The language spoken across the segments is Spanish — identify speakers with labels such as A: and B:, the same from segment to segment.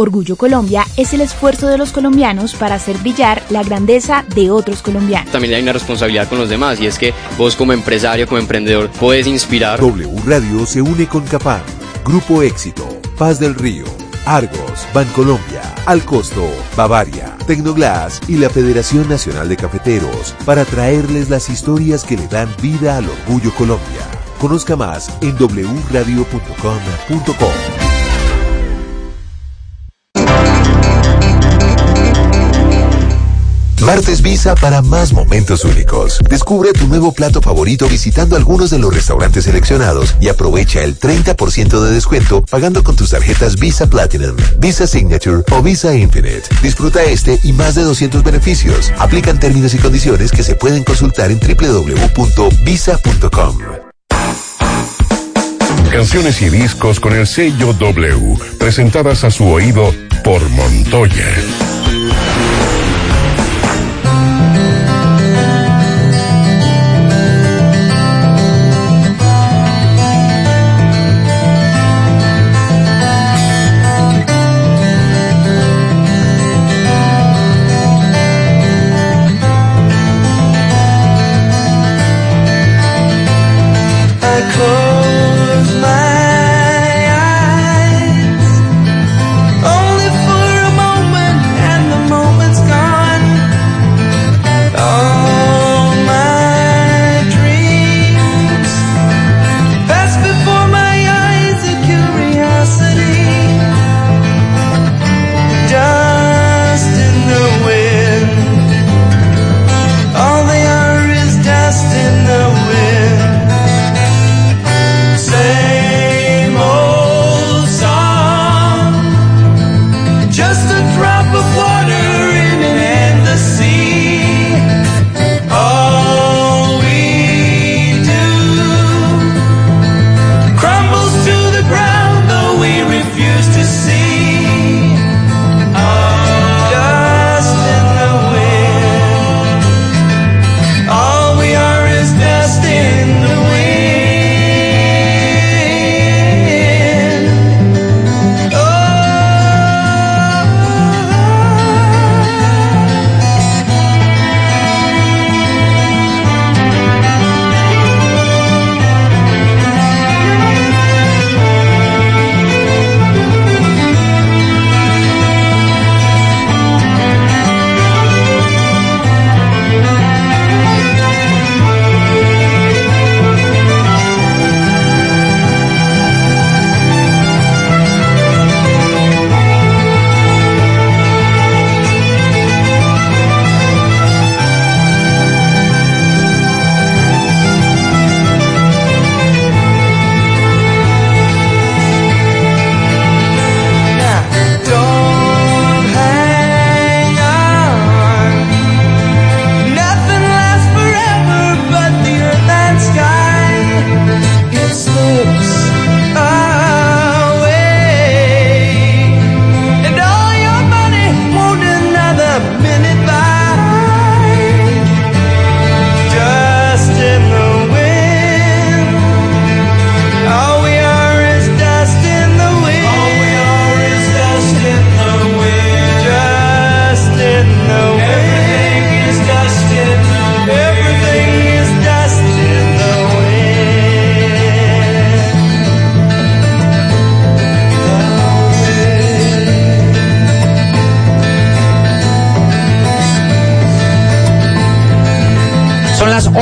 A: Orgullo Colombia es el esfuerzo de los colombianos para hacer brillar la grandeza de otros colombianos.
B: También hay una responsabilidad con los demás y es que vos como empresario, como emprendedor, puedes inspirar.
C: W Radio se une con Capán, Grupo Éxito, Paz del Río, Argos, Bancolombia, Al Costo, Bavaria, Tecnoglass y la Federación Nacional de Cafeteros para traerles las historias que le dan vida al Orgullo Colombia. Conozca más en wradio.com.co. Martes Visa para más momentos únicos. Descubre tu nuevo plato favorito visitando algunos de los restaurantes seleccionados y aprovecha el 30% de descuento pagando con tus tarjetas Visa Platinum, Visa Signature o Visa Infinite. Disfruta este y más de 200 beneficios. Aplican términos y condiciones que se pueden consultar en www.visa.com.
D: Canciones y discos con el sello W, presentadas a su oído por Montoya.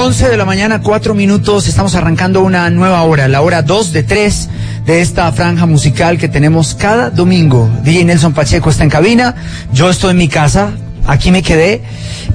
E: De la mañana, cuatro minutos. Estamos arrancando una nueva hora, la hora dos de tres de esta franja musical que tenemos cada domingo. DJ Nelson Pacheco está en cabina, yo estoy en mi casa, aquí me quedé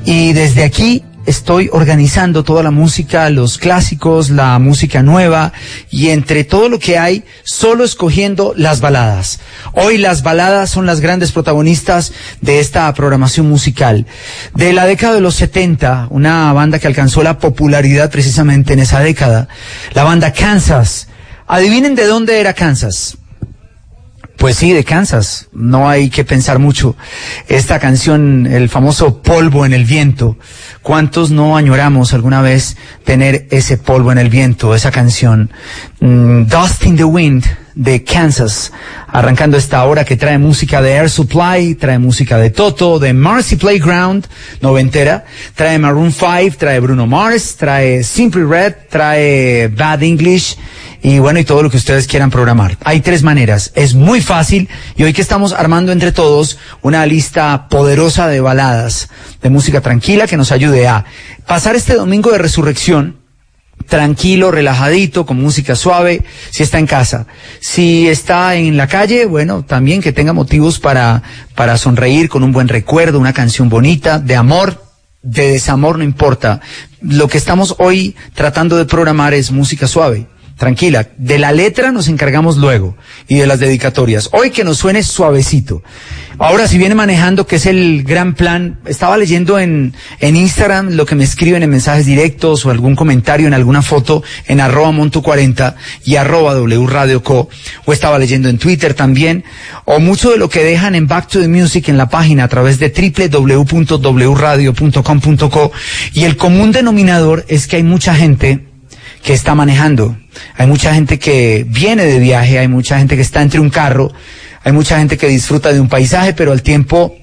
E: y desde aquí estoy organizando toda la música, los clásicos, la música nueva y entre todo lo que hay, solo escogiendo las baladas. Hoy las baladas son las grandes protagonistas de esta programación musical. De la década de los 70, una banda que alcanzó la popularidad precisamente en esa década, la banda Kansas. Adivinen de dónde era Kansas. Pues sí, de Kansas. No hay que pensar mucho. Esta canción, el famoso polvo en el viento, ¿Cuántos no añoramos alguna vez tener ese polvo en el viento, esa canción mm, Dust in the Wind de Kansas, arrancando esta hora que trae música de Air Supply, trae música de Toto, de Marcy Playground, noventera, trae Maroon 5, trae Bruno Mars, trae Simply Red, trae Bad English, y bueno, y todo lo que ustedes quieran programar. Hay tres maneras. Es muy fácil y hoy que estamos armando entre todos una lista poderosa de baladas de música tranquila que nos ayude a pasar este domingo de resurrección tranquilo, relajadito, con música suave, si está en casa. Si está en la calle, bueno, también que tenga motivos para, para sonreír con un buen recuerdo, una canción bonita, de amor, de desamor, no importa. Lo que estamos hoy tratando de programar es música suave tranquila. De la letra nos encargamos luego y de las dedicatorias. Hoy que nos suene suavecito. Ahora, si viene manejando, que es el gran plan, estaba leyendo en, en Instagram lo que me escriben en mensajes directos o algún comentario en alguna foto en arroba monto40 y arroba W Radio Co. O estaba leyendo en Twitter también. O mucho de lo que dejan en Back to the Music en la página a través de www.wradio.com.co. Y el común denominador es que hay mucha gente que está manejando. Hay mucha gente que viene de viaje, hay mucha gente que está entre un carro, hay mucha gente que disfruta de un paisaje, pero al tiempo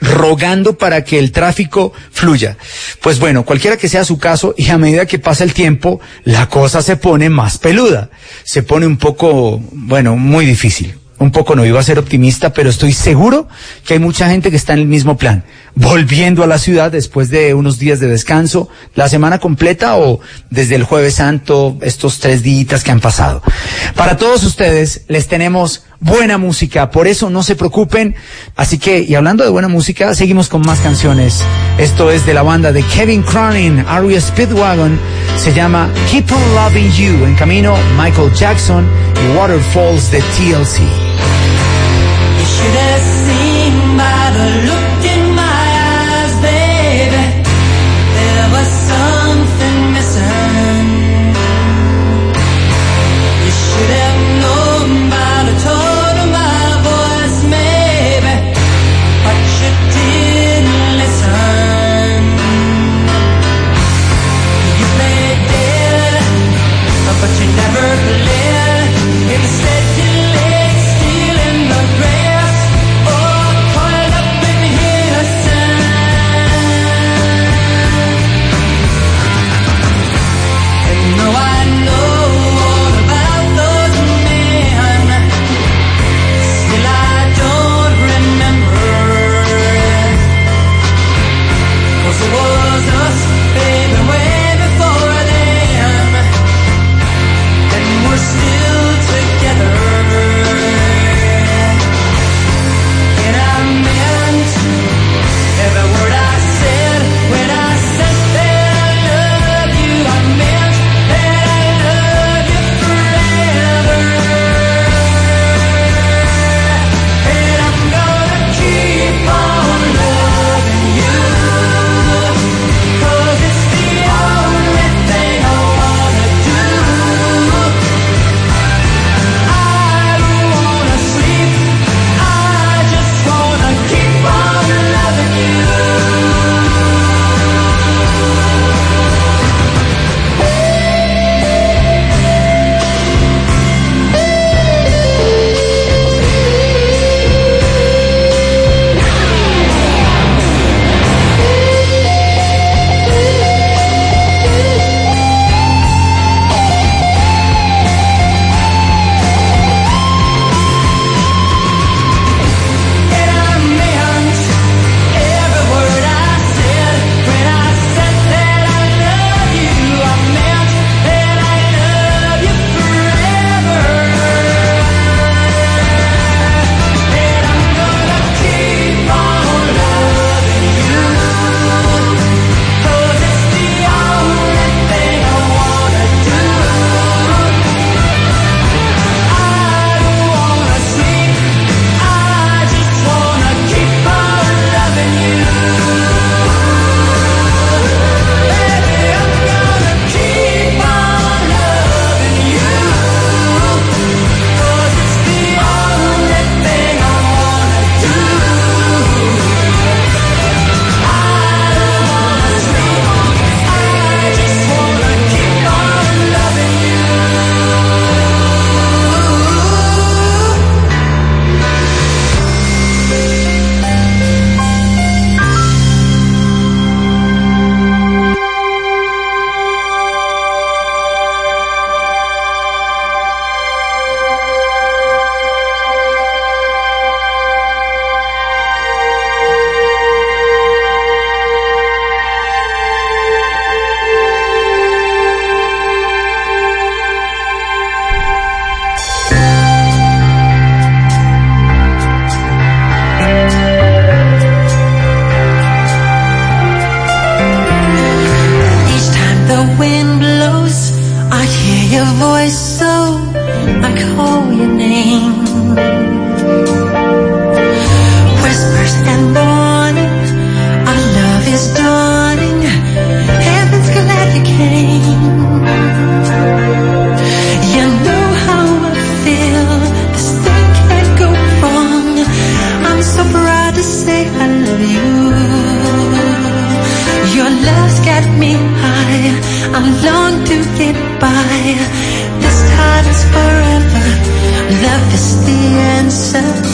E: rogando para que el tráfico fluya. Pues bueno, cualquiera que sea su caso, y a medida que pasa el tiempo, la cosa se pone más peluda. Se pone un poco, bueno, muy difícil un poco no iba a ser optimista, pero estoy seguro que hay mucha gente que está en el mismo plan, volviendo a la ciudad después de unos días de descanso, la semana completa o desde el jueves santo, estos tres días que han pasado. Para todos ustedes les tenemos buena música, por eso no se preocupen. Así que, y hablando de buena música, seguimos con más canciones. Esto es de la banda de Kevin Cronin, Aria Speedwagon, se llama Keep on Loving You, en camino Michael Jackson y Waterfalls de TLC.
F: the answer.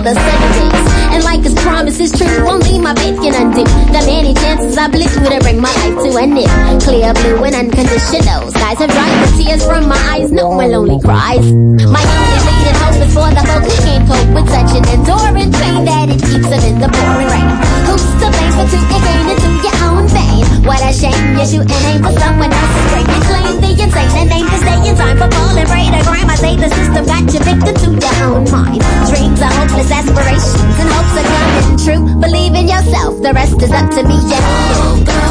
G: The days. And like his promise is true, only my faith can undo the many chances I blew to bring my life to an end. Clear blue and unconditional skies have dried the tears from my eyes. No one lonely cries. My only leading hope is for the folk who can't cope with such an enduring pain that it keeps them in the pouring rain. Who's to blame for two again into your own vein? What a shame you shoot an aim for someone true. Believe in yourself, the rest is up to me. Yeah. Don't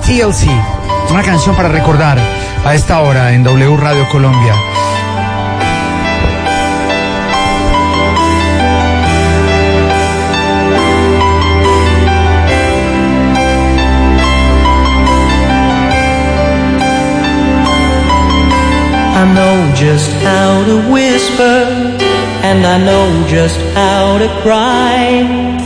E: TLC. Una canción para recordar a esta hora en W Radio Colombia.
H: I know just how to whisper, and I know just how to cry.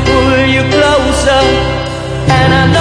H: and I know